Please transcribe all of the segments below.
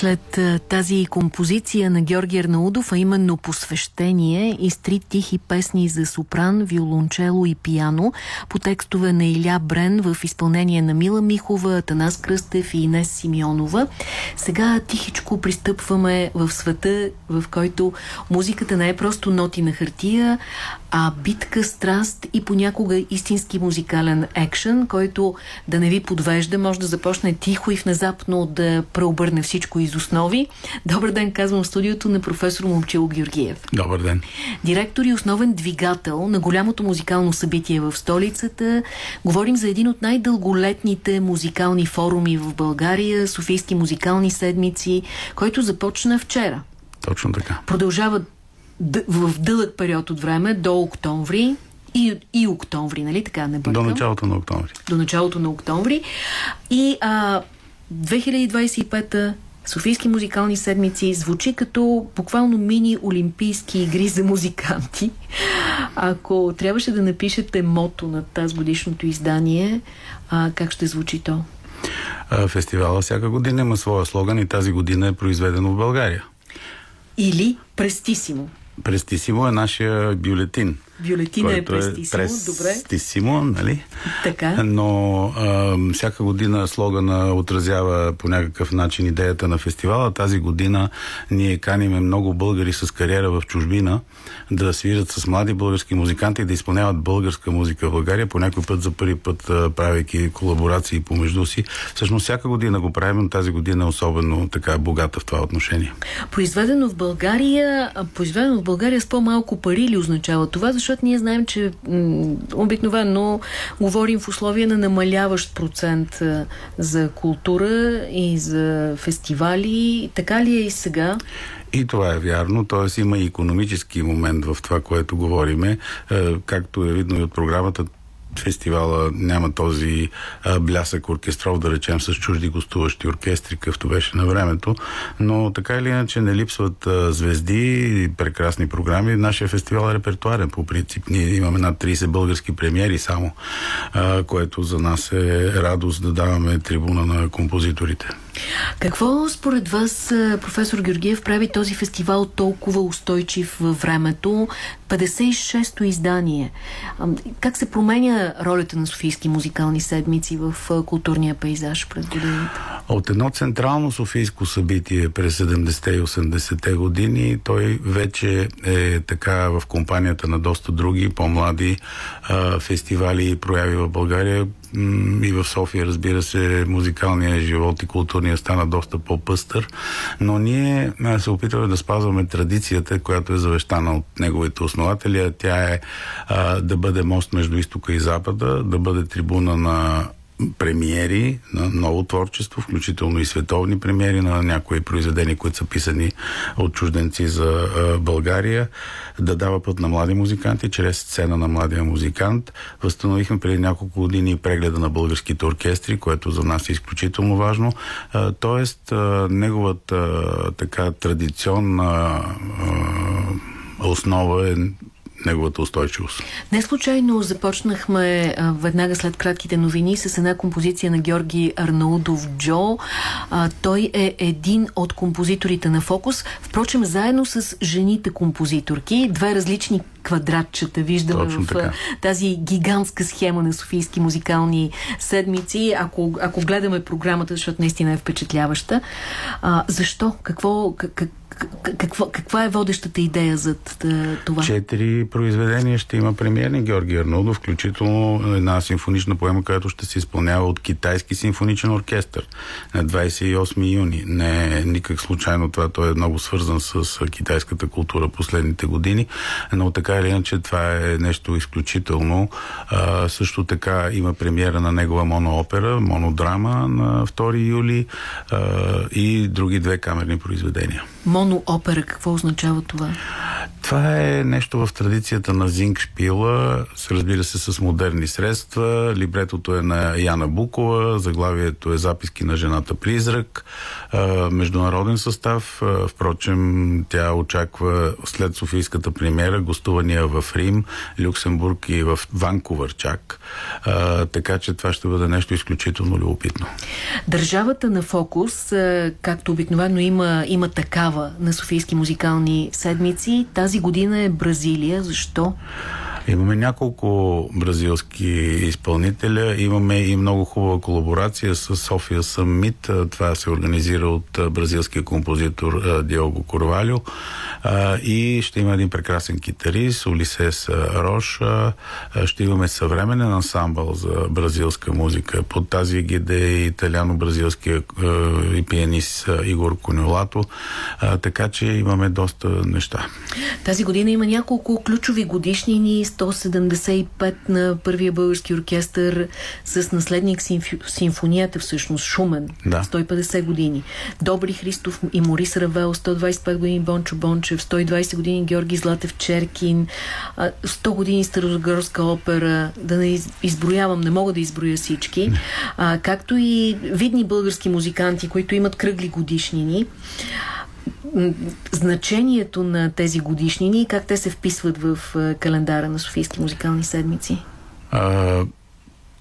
След тази композиция на Георги Арнаудов, а именно посвещение и три тихи песни за сопран, виолончело и пиано, по текстове на Иля Брен в изпълнение на Мила Михова, Танас Кръстев и Инес Симеонова. Сега тихичко пристъпваме в света, в който музиката не е просто ноти на хартия, а битка, страст и понякога истински музикален екшен, който да не ви подвежда, може да започне тихо и внезапно да преобърне всичко из основи. Добър ден, казвам в студиото на професор Момчило Георгиев. Добър ден. Директор и основен двигател на голямото музикално събитие в столицата. Говорим за един от най-дълголетните музикални форуми в България, Софийски музикални седмици, който започна вчера. Точно така. Продължава в дълъг период от време до октомври и, и октомври, нали така не бъркам? До началото на октомври. До началото на октомври. И а, 2025-та Софийски музикални седмици звучи като буквално мини олимпийски игри за музиканти. Ако трябваше да напишете мото на тази годишното издание, а, как ще звучи то? Фестивала всяка година има своя слоган и тази година е произведено в България. Или Престисимо. Престисимо е нашия бюлетин. Бюлетина е престисимо, е добре. Престисимо, нали? Така. Но а, всяка година слогана отразява по някакъв начин идеята на фестивала. Тази година ние каниме много българи с кариера в чужбина да свирят с млади български музиканти и да изпълняват българска музика в България, по някой път за първи път правейки колаборации помежду си. Всъщност всяка година го правим, но тази година е особено така богата в това отношение. Произведено в България, произведено в България с по-малко пари ли означава това? Защото защото ние знаем, че обикновено говорим в условия на намаляващ процент за култура и за фестивали. Така ли е и сега? И това е вярно, т.е. има и економически момент в това, което говориме. Е, както е видно и от програмата, фестивала няма този а, блясък оркестров, да речем, с чужди гостуващи оркестри, какъвто беше на времето, но така или иначе не липсват а, звезди и прекрасни програми. Нашия фестивал е репертуарен по принцип. Ние имаме над 30 български премиери само, а, което за нас е радост да даваме трибуна на композиторите. Какво според вас, професор Георгиев, прави този фестивал толкова устойчив във времето? 56-то издание. Как се променя ролята на Софийски музикални седмици в културния пейзаж през годините? От едно централно софийско събитие през 70-те и 80-те години, той вече е така в компанията на доста други по-млади фестивали и прояви в България, и в София, разбира се, музикалния живот и културния стана доста по-пъстър, но ние се опитваме да спазваме традицията, която е завещана от неговите основатели, тя е а, да бъде мост между изтока и запада, да бъде трибуна на премиери на ново творчество, включително и световни премиери на някои произведения, които са писани от чужденци за България, да дава път на млади музиканти чрез сцена на младия музикант. Възстановихме преди няколко години прегледа на българските оркестри, което за нас е изключително важно. Тоест, неговата така традиционна основа е неговата устойчивост. Не случайно започнахме а, веднага след кратките новини с една композиция на Георги Арнаудов Джо. А, той е един от композиторите на Фокус. Впрочем, заедно с жените композиторки, две различни квадратчета виждаме Точно в така. тази гигантска схема на Софийски музикални седмици. Ако, ако гледаме програмата, защото наистина е впечатляваща. А, защо? Какво, как, какво, каква е водещата идея за това? Четири произведения ще има премиерни Георги Арнудов, включително една симфонична поема, която ще се изпълнява от Китайски симфоничен оркестър на 28 юни. Не е никак случайно това, той е много свързан с китайската култура последните години, но така или иначе това е нещо изключително. А, също така има премиера на негова моноопера, монодрама на 2 юли а, и други две камерни произведения. Моноопера, какво означава това? Това е нещо в традицията на Зинг Шпила, разбира се с модерни средства. Либретото е на Яна Букова, заглавието е Записки на жената призрак, международен състав. Впрочем, тя очаква след Софийската премиера гостувания в Рим, Люксембург и в Ванкувър чак. Така че това ще бъде нещо изключително любопитно. Държавата на фокус, както обикновено има, има такава на Софийски музикални седмици, тази година е Бразилия. Защо? Имаме няколко бразилски изпълнителя. Имаме и много хубава колаборация с София Съммит. Това се организира от бразилския композитор Диого Корвалио. И ще има един прекрасен китарист, Улисес Рош. Ще имаме съвременен ансамбъл за бразилска музика. Под тази егида е италяно-бразилския и пианист Игор Конюлато. Така че имаме доста неща. Тази година има няколко ключови годишнини 175 на първия български оркестър с наследник симф... симфонията всъщност Шумен. Да. 150 години. Добри Христов и Морис Равел, 125 години Бончо Бончев, 120 години Георги Златев Черкин, 100 години Старозагорска опера, да не изброявам, не мога да изброя всички, а, както и видни български музиканти, които имат кръгли годишнини значението на тези годишнини и как те се вписват в календара на Софийски музикални седмици? А,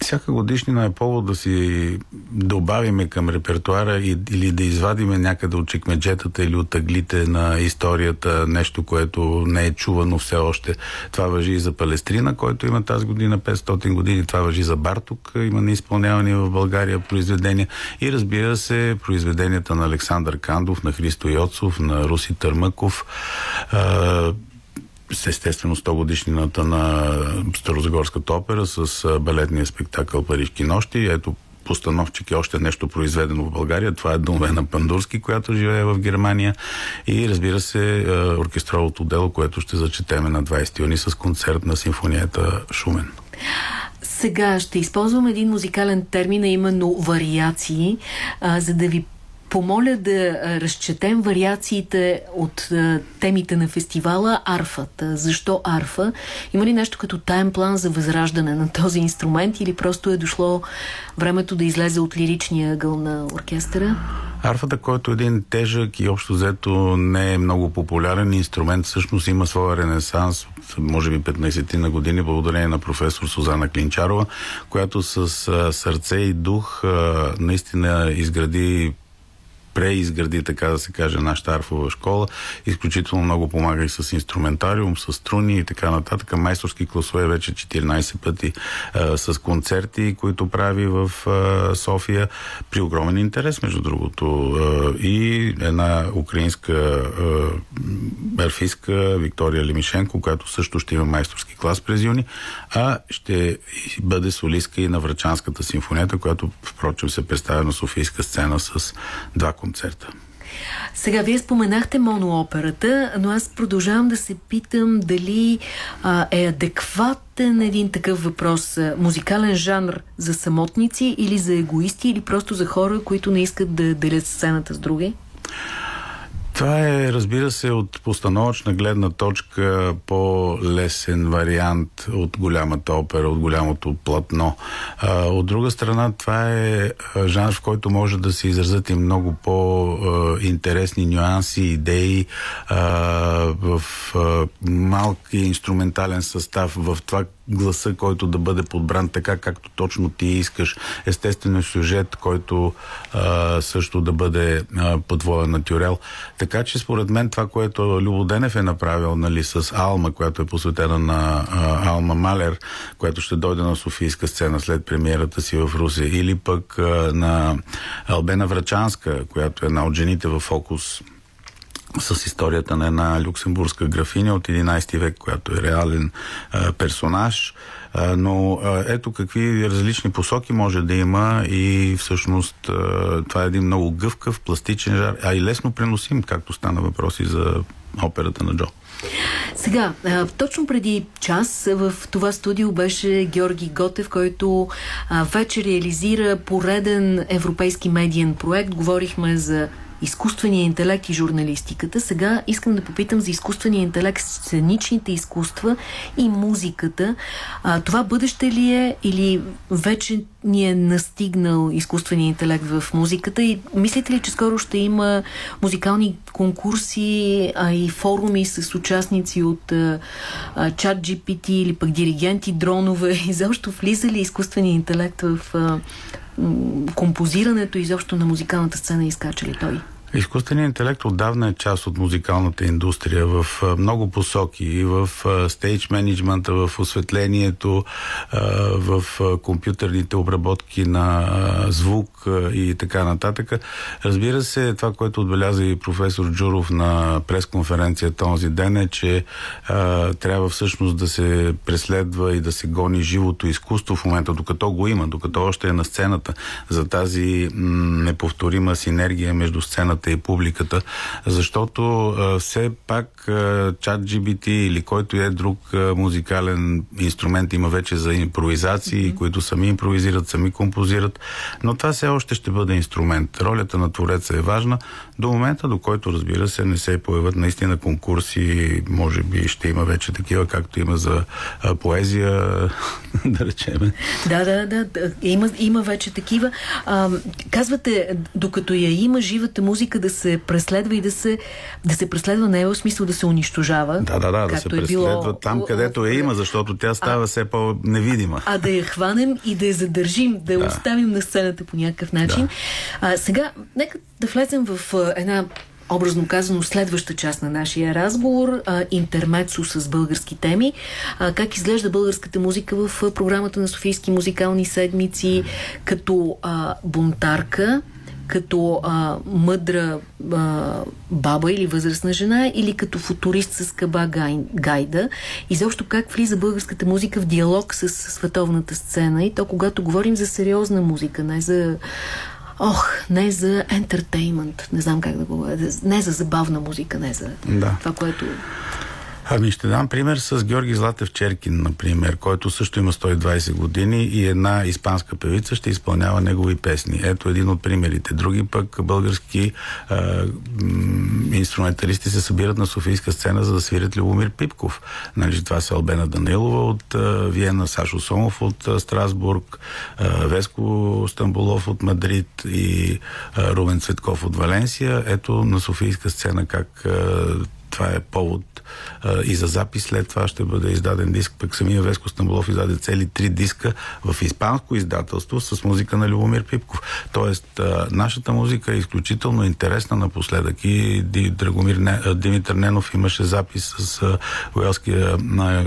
всяка годишнина е повод да си добавиме към репертуара и, или да извадиме някъде от чекмеджетата или от аглите на историята нещо, което не е чувано все още. Това въжи и за Палестрина, който има тази година 500 години. Това въжи за Барток, има неизпълнявани в България произведения. И разбира се, произведенията на Александър Кандов, на Христо Йоцов, на Руси Търмъков естествено 100 годишнината на Старозагорската опера с балетния спектакъл Парижки нощи. Ето постановчик е още нещо произведено в България. Това е Домове на Пандурски, която живее в Германия. И разбира се, оркестровото дело, което ще зачетеме на 20 юни с концерт на симфонията Шумен. Сега ще използвам един музикален термин, а именно вариации, а, за да ви помоля да разчетем вариациите от темите на фестивала арфата. Защо арфа? Има ли нещо като таен план за възраждане на този инструмент или просто е дошло времето да излезе от лиричния ъгъл на оркестъра? Арфата, който е един тежък и общо взето не е много популярен инструмент, всъщност има своя ренесанс от може би 15 на години, благодарение на професор Сузана Клинчарова, която с сърце и дух наистина изгради преизгради, така да се каже, нашата арфова школа. Изключително много помага и с инструментариум, с струни и така нататък. Майсторски класове вече 14 пъти а, с концерти, които прави в а, София при огромен интерес, между другото. А, и една украинска арфистка Виктория Лемишенко, която също ще има майсторски клас през юни, а ще бъде солистка и на Врачанската симфонията, която впрочем се представя на Софийска сцена с два концерта. Сега, вие споменахте монооперата, но аз продължавам да се питам дали а, е адекватен един такъв въпрос. Музикален жанр за самотници или за егоисти, или просто за хора, които не искат да делят сцената с други? Това е, разбира се, от постановъчна гледна точка по-лесен вариант от голямата опера, от голямото платно. А, от друга страна, това е жанр, в който може да се изразят и много по-интересни нюанси, идеи а, в а, малки инструментален състав, в това гласа, който да бъде подбран така, както точно ти искаш. Естествено сюжет, който а, също да бъде а, по твоя натюрел. Така че според мен това, което Любоденев е направил нали, с Алма, която е посветена на а, Алма Малер, която ще дойде на Софийска сцена след премиерата си в Русия, или пък а, на Албена Врачанска, която е една от жените в фокус с историята на една люксембургска графиня от 11 век, която е реален а, персонаж. А, но а, ето какви различни посоки може да има и всъщност а, това е един много гъвкав, пластичен жар, а и лесно преносим, както стана въпроси за операта на Джо. Сега, точно преди час в това студио беше Георги Готев, който вече реализира пореден европейски медиен проект. Говорихме за изкуствения интелект и журналистиката. Сега искам да попитам за изкуствения интелект, сценичните изкуства и музиката. А, това бъдеще ли е или вече ни е настигнал изкуствения интелект в музиката и мислите ли, че скоро ще има музикални конкурси, а и форуми с участници от чат GPT или пък диригенти, дронове, изобщо влиза ли изкуствения интелект в а, композирането изобщо на музикалната сцена изкача ли той? Изкуственият интелект отдавна е част от музикалната индустрия в много посоки. И в стейдж менеджмента, в осветлението, в компютърните обработки на звук и така нататък. Разбира се, това, което отбеляза и професор Джуров на пресконференцията този ден е, че трябва всъщност да се преследва и да се гони живото изкуство в момента, докато го има, докато още е на сцената, за тази неповторима синергия между сцената хората и публиката, защото все пак чат GBT или който е друг музикален инструмент има вече за импровизации, mm-hmm. които сами импровизират, сами композират, но това все още ще бъде инструмент. Ролята на твореца е важна до момента, до който разбира се не се появят наистина конкурси, може би ще има вече такива, както има за поезия, да речеме. Да, да, да, да. Има, има вече такива. А, казвате, докато я има живата музика, музика да се преследва и да се, да се преследва не е в смисъл да се унищожава. Да, да, да, да се е преследва било... там, където я има, защото тя става а, все по-невидима. А да я хванем и да я задържим, да я да. оставим на сцената по някакъв начин. Да. А, сега, нека да влезем в една образно казано, следваща част на нашия разговор, а, интермецо с български теми. А, как изглежда българската музика в програмата на Софийски музикални седмици като а, бунтарка, като а, мъдра а, баба или възрастна жена, или като футурист с каба гай, гайда. И защо как влиза българската музика в диалог с световната сцена и то когато говорим за сериозна музика, не за Ох, не за ентертеймент, не знам как да го не за забавна музика, не за да. това, което Ами ще дам пример с Георги Златев Черкин, например, който също има 120 години и една испанска певица ще изпълнява негови песни. Ето един от примерите. Други пък български а, инструменталисти се събират на Софийска сцена, за да свирят Любомир Пипков. Нали, това са Албена Данилова от а, Виена, Сашо Сомов от а, Страсбург, а, Веско Стамбулов от Мадрид и а, Рубен Цветков от Валенсия. Ето на Софийска сцена как а, това е повод а, и за запис. След това ще бъде издаден диск. Пък самия Веско Стамбулов издаде цели три диска в испанско издателство с музика на Любомир Пипков. Тоест, а, нашата музика е изключително интересна напоследък. И Драгомир Не, Димитър Ненов имаше запис с а, Уелския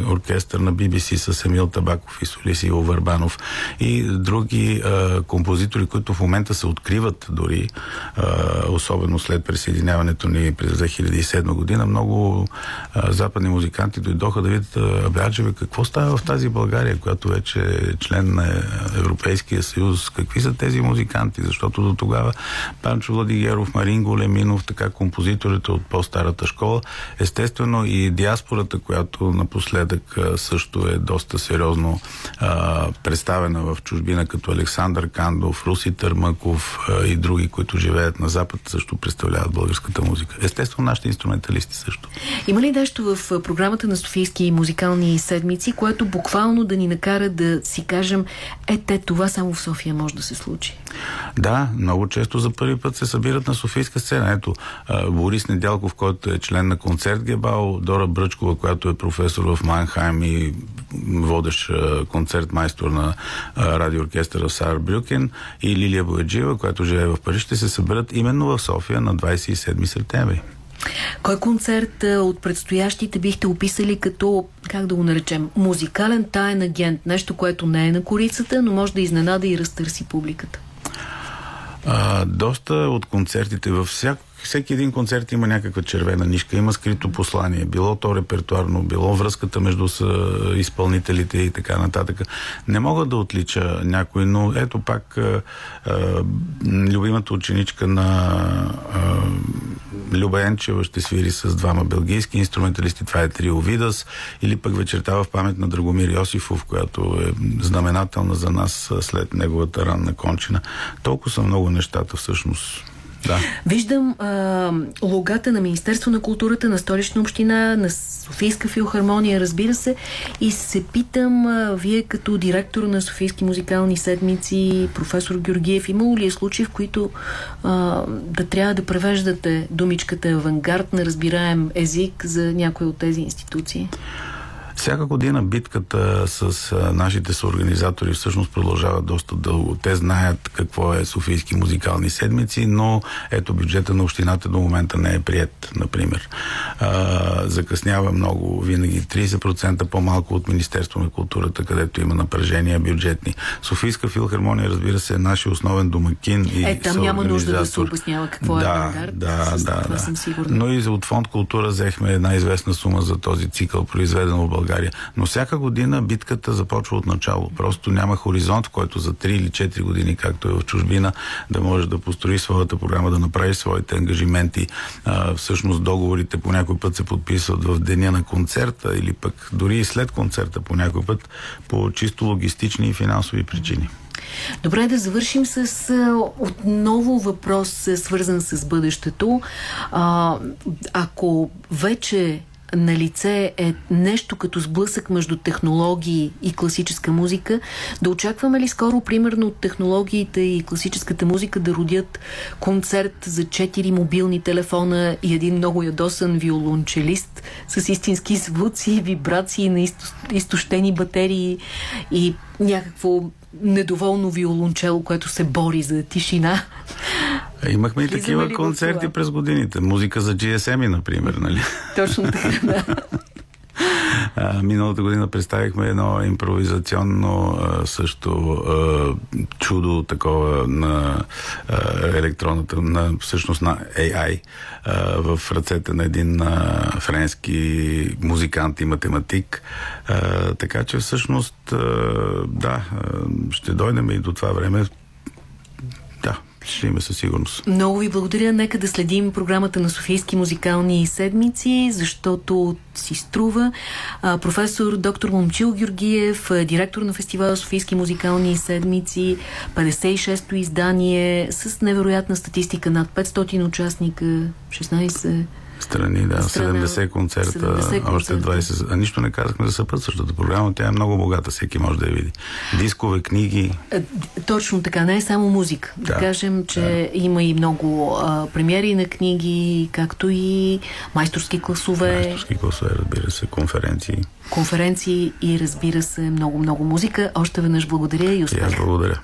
оркестър на BBC с Емил Табаков и Солиси Върбанов и други а, композитори, които в момента се откриват дори, а, особено след присъединяването ни през 2007 година. Много западни музиканти дойдоха да видят Абяджеве какво става в тази България, която вече е член на Европейския съюз, какви са тези музиканти, защото до тогава Панчо Владигеров, Марин Големинов, така композиторите от по-старата школа, естествено и диаспората, която напоследък също е доста сериозно а, представена в чужбина, като Александър Кандов, Руси Търмъков а, и други, които живеят на Запад, също представляват българската музика. Естествено, нашите инструменталисти също. Има ли нещо в програмата на Софийски музикални седмици, което буквално да ни накара да си кажем, е, те, това само в София може да се случи? Да, много често за първи път се събират на Софийска сцена. Ето, Борис Недялков, който е член на концерт Гебал, Дора Бръчкова, която е професор в Манхайм и водещ концерт майстор на радиооркестъра Сар Брюкен и Лилия Бояджиева, която живее в Париж, ще се съберат именно в София на 27 септември. Кой концерт от предстоящите бихте описали като, как да го наречем, музикален таен агент? Нещо, което не е на корицата, но може да изненада и разтърси публиката. А, доста от концертите във всяко всеки един концерт има някаква червена нишка, има скрито послание, било то репертуарно, било връзката между изпълнителите и така нататък. Не мога да отлича някой, но ето пак а, а, любимата ученичка на а, Люба Енчева ще свири с двама белгийски инструменталисти, това е Трио Видас, или пък вечерта в памет на Драгомир Йосифов, която е знаменателна за нас след неговата ранна кончина. Толкова са много нещата всъщност. Да. Виждам а, логата на Министерство на културата, на Столична община, на Софийска филхармония, разбира се, и се питам, а, вие като директор на Софийски музикални седмици, професор Георгиев, имало ли е случаи, в които а, да трябва да превеждате думичката авангард на разбираем език за някои от тези институции? Всяка година битката с нашите съорганизатори всъщност продължава доста дълго. Те знаят какво е Софийски музикални седмици, но ето бюджета на общината до момента не е прият, например. А, закъснява много, винаги 30% по-малко от Министерство на културата, където има напрежения бюджетни. Софийска филхармония, разбира се, е нашия основен домакин и Е, там няма нужда да се обяснява какво да, е авангард. Да, да, да. Но и от фонд култура взехме една известна сума за този цикъл, произведен в България. Но всяка година битката започва от начало. Просто няма хоризонт, в който за 3 или 4 години, както е в чужбина, да може да построи своята програма, да направи своите ангажименти. А, всъщност договорите по някой път се подписват в деня на концерта или пък дори и след концерта по някой път по чисто логистични и финансови причини. Добре, да завършим с отново въпрос, свързан с бъдещето. А, ако вече на лице е нещо като сблъсък между технологии и класическа музика, да очакваме ли скоро, примерно, от технологиите и класическата музика да родят концерт за четири мобилни телефона и един много ядосан виолончелист с истински звуци, вибрации на изто, изтощени батерии и някакво недоволно виолончело, което се бори за тишина. Имахме и такива концерти през годините. Музика за GSM, например, нали? Точно така, да. А, миналата година представихме едно импровизационно а, също а, чудо такова на електронната, на, всъщност на AI в ръцете на един френски музикант и математик. Така че всъщност да, ще дойдем и до това време. Да, ще има със сигурност. Много ви благодаря. Нека да следим програмата на Софийски музикални седмици, защото си струва. А, професор доктор Момчил Георгиев, директор на фестивала Софийски музикални седмици, 56-то издание с невероятна статистика над 500 участника, 16 Страни, да, Страна, 70 концерта, 70 още концерта. 20. А нищо не казахме за съпътстващата програма, тя е много богата, всеки може да я види. Дискове, книги, Е, Точно така, не е само музика. Да, Да, кажем, че има и много а, премиери на книги, както и майсторски класове, майсторски класове, разбира се, конференции. конференции и разбира се много-много музика. Още веднъж благодаря и И успех. аз благодаря.